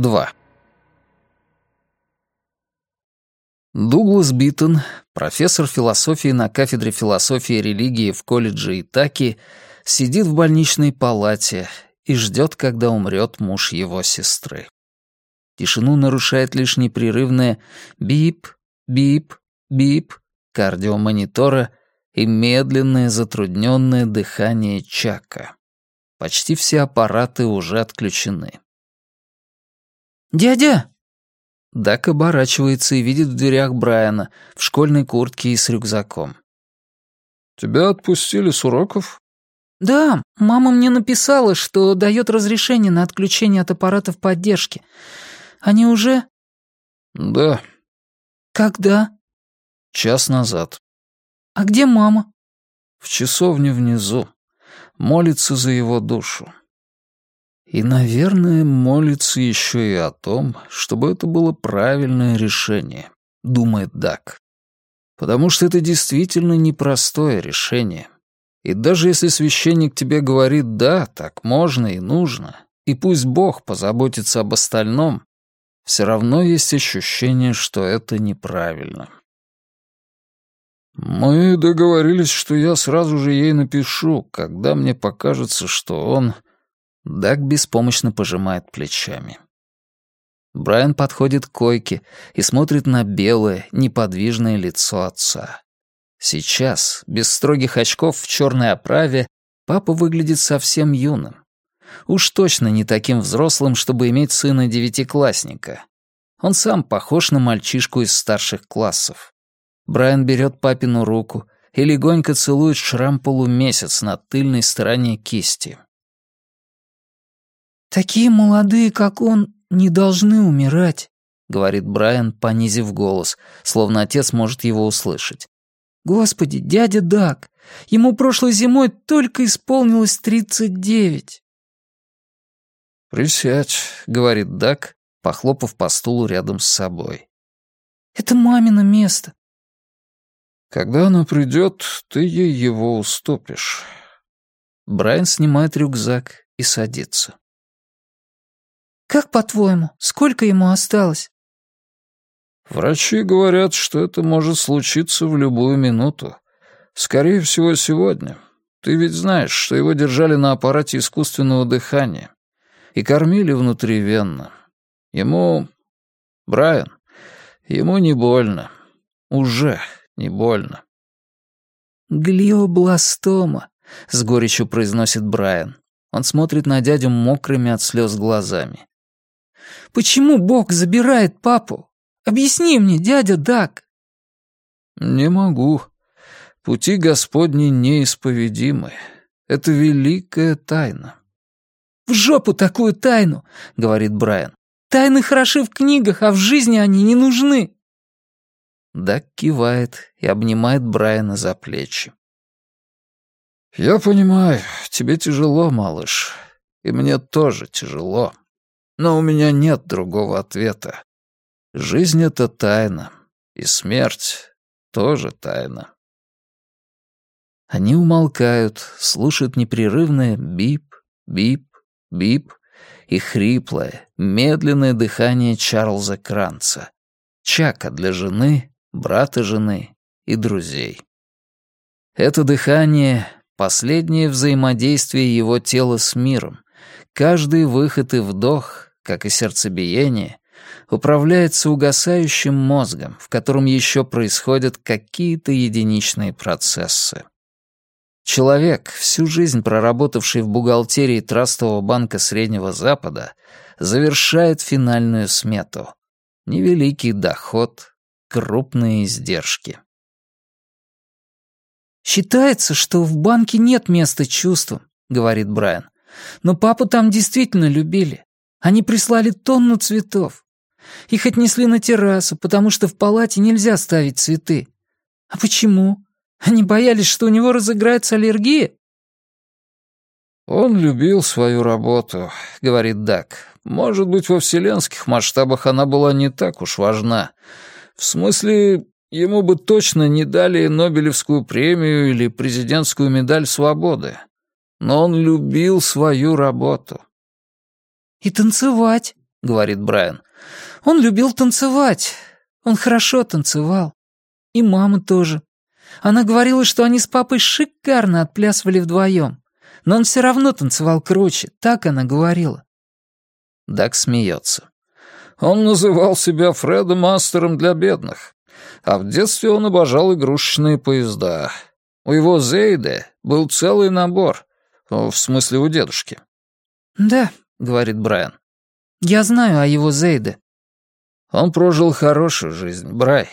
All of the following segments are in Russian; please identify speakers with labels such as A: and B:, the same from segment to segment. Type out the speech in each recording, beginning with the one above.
A: 2. Дуглас Биттон, профессор философии на кафедре философии и религии в колледже Итаки, сидит в больничной палате и ждет, когда умрет муж его сестры. Тишину нарушает лишь непрерывное «бип, бип, бип» кардиомонитора и медленное затрудненное дыхание Чака. Почти все аппараты уже отключены.
B: «Дядя!»
A: Дак оборачивается и видит в дверях Брайана в школьной куртке и с рюкзаком.
C: «Тебя отпустили с уроков?»
B: «Да, мама мне написала, что дает разрешение на отключение от аппаратов поддержки. Они уже...»
C: «Да».
B: «Когда?»
A: «Час назад».
B: «А где мама?»
A: «В часовне внизу. Молится за его душу. И, наверное, молится еще и о том, чтобы это было правильное решение, думает Дак. Потому что это действительно непростое решение. И даже если священник тебе говорит «да, так можно и нужно», и пусть Бог позаботится об остальном, все равно есть ощущение, что это неправильно.
C: «Мы договорились, что я сразу же ей напишу, когда мне покажется, что он...»
A: Даг беспомощно пожимает плечами. Брайан подходит к койке и смотрит на белое, неподвижное лицо отца. Сейчас, без строгих очков в черной оправе, папа выглядит совсем юным. Уж точно не таким взрослым, чтобы иметь сына девятиклассника. Он сам похож на мальчишку из старших классов. Брайан берет папину руку и легонько целует шрам полумесяц на тыльной стороне кисти.
B: «Такие молодые, как он, не должны умирать», — говорит Брайан, понизив голос, словно отец может его услышать. «Господи, дядя Дак, ему прошлой зимой только исполнилось тридцать девять».
A: «Присядь», — говорит Дак, похлопав по стулу рядом с собой.
B: «Это мамино место».
C: «Когда она придет, ты ей его уступишь».
A: Брайан снимает рюкзак и садится.
B: «Как по-твоему, сколько ему осталось?»
C: «Врачи говорят, что это может случиться в любую минуту. Скорее всего, сегодня. Ты ведь знаешь, что его держали на аппарате искусственного дыхания и кормили внутривенно. Ему... Брайан, ему не больно. Уже не больно».
B: «Глиобластома», — с горечью произносит
A: Брайан. Он смотрит на дядю мокрыми от слез глазами.
B: Почему Бог забирает папу? Объясни мне, дядя Дак».
C: «Не могу. Пути Господни неисповедимы. Это великая тайна».
B: «В жопу такую тайну!» — говорит Брайан. «Тайны хороши в книгах, а в жизни они не нужны».
A: Дак кивает и обнимает Брайана за плечи.
C: «Я понимаю, тебе тяжело, малыш, и мне тоже тяжело. Но у меня нет другого ответа. Жизнь — это тайна, и смерть тоже тайна.
A: Они умолкают, слушают непрерывное бип, бип, бип и хриплое, медленное дыхание Чарльза Кранца, Чака для жены, брата жены и друзей. Это дыхание — последнее взаимодействие его тела с миром, каждый выход и вдох как и сердцебиение, управляется угасающим мозгом, в котором еще происходят какие-то единичные процессы. Человек, всю жизнь проработавший в бухгалтерии Трастового банка Среднего Запада, завершает финальную смету. Невеликий доход, крупные издержки.
B: «Считается, что в банке нет места чувствам», — говорит Брайан. «Но папу там действительно любили. Они прислали тонну цветов. Их отнесли на террасу, потому что в палате нельзя ставить цветы. А почему? Они боялись, что у него разыграется аллергия?
C: «Он любил свою работу», — говорит Дак. «Может быть, во вселенских масштабах она была не так уж важна. В смысле, ему бы точно не дали Нобелевскую премию или президентскую медаль свободы. Но он любил свою работу.
B: «И танцевать», — говорит Брайан. «Он любил танцевать. Он хорошо танцевал. И мама тоже. Она говорила, что они с папой шикарно отплясывали вдвоем. Но он все равно танцевал круче, так она говорила».
A: Дак смеется.
C: Он называл себя Фредом Мастером для бедных. А в детстве он обожал игрушечные поезда. У его Зейде был целый набор. В смысле, у дедушки.
B: «Да», — говорит Брайан. «Я знаю о его Зейде».
C: «Он прожил хорошую жизнь, Брай».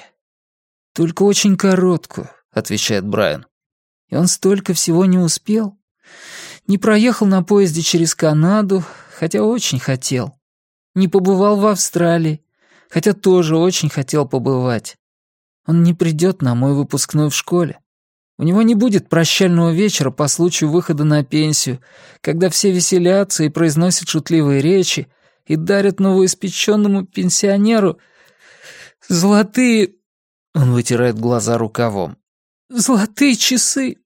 B: «Только очень короткую», — отвечает Брайан. «И он столько всего не успел. Не проехал на поезде через Канаду, хотя очень хотел. Не побывал в Австралии, хотя тоже очень хотел побывать. Он не придет на мой выпускной в школе. У него не будет прощального вечера по случаю выхода на пенсию, когда все веселятся и произносят шутливые речи и дарят новоиспеченному пенсионеру золотые... Он вытирает глаза рукавом. Золотые часы.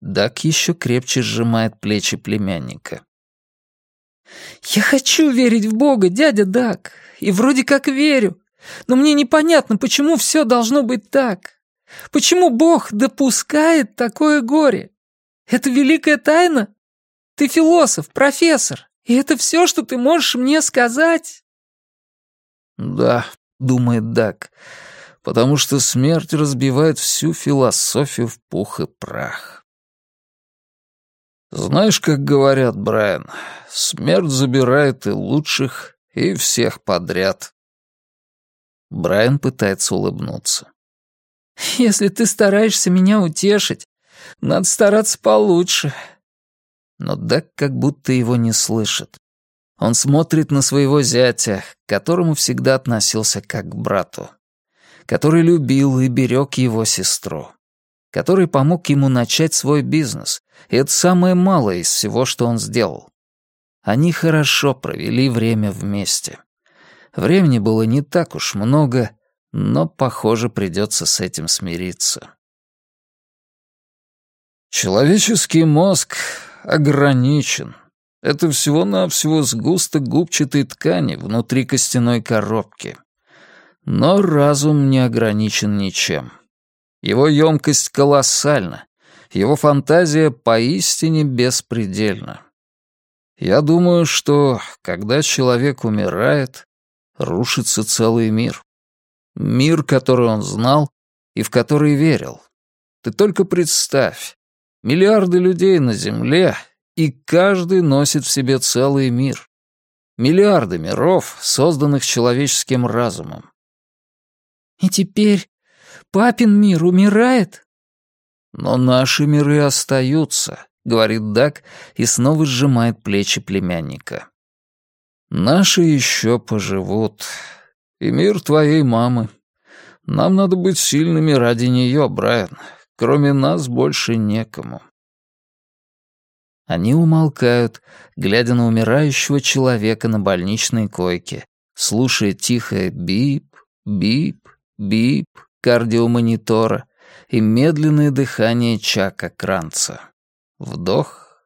A: Дак еще крепче сжимает плечи племянника.
B: «Я хочу верить в Бога, дядя Дак, и вроде как верю, но мне непонятно, почему все должно быть так. Почему Бог допускает такое горе? Это великая тайна? Ты философ, профессор, и это все, что ты можешь мне сказать?»
A: «Да», — думает Дак, — «потому что смерть разбивает всю философию в пух и прах». «Знаешь, как говорят, Брайан, смерть забирает и лучших, и всех подряд». Брайан пытается улыбнуться.
B: «Если ты стараешься меня утешить, надо стараться получше».
A: Но Дак как будто его не слышит. Он смотрит на своего зятя, к которому всегда относился как к брату, который любил и берег его сестру, который помог ему начать свой бизнес, и это самое малое из всего, что он сделал. Они хорошо провели время вместе. Времени было не так уж много, но, похоже, придется с этим смириться. Человеческий мозг ограничен. Это всего-навсего сгусток губчатой ткани внутри костяной коробки. Но разум не ограничен ничем. Его емкость колоссальна, его фантазия поистине беспредельна. Я думаю, что, когда человек умирает, рушится целый мир. Мир, который он знал и в который верил. Ты только представь. Миллиарды людей на Земле, и каждый носит в себе целый мир. Миллиарды миров, созданных человеческим разумом.
B: «И теперь папин мир умирает?»
A: «Но наши миры остаются», — говорит Дак и снова сжимает плечи племянника. Наши еще поживут. И мир твоей мамы. Нам надо быть сильными ради нее, Брайан. Кроме нас больше некому. Они умолкают, глядя на умирающего человека на больничной койке, слушая тихое бип, бип, бип кардиомонитора и медленное дыхание Чака Кранца. Вдох,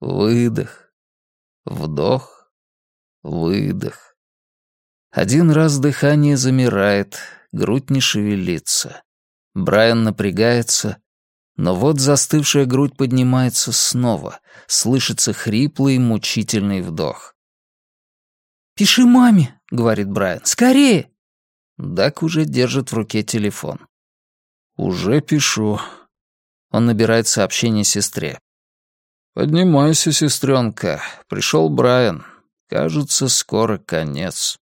A: выдох, вдох, Выдох. Один раз дыхание замирает, грудь не шевелится. Брайан напрягается, но вот застывшая грудь поднимается снова, слышится хриплый мучительный вдох.
B: «Пиши маме», — говорит Брайан, — «скорее!»
A: Дак уже держит в руке телефон. «Уже пишу». Он набирает сообщение сестре. «Поднимайся, сестренка. Пришел Брайан. Кажется, скоро конец.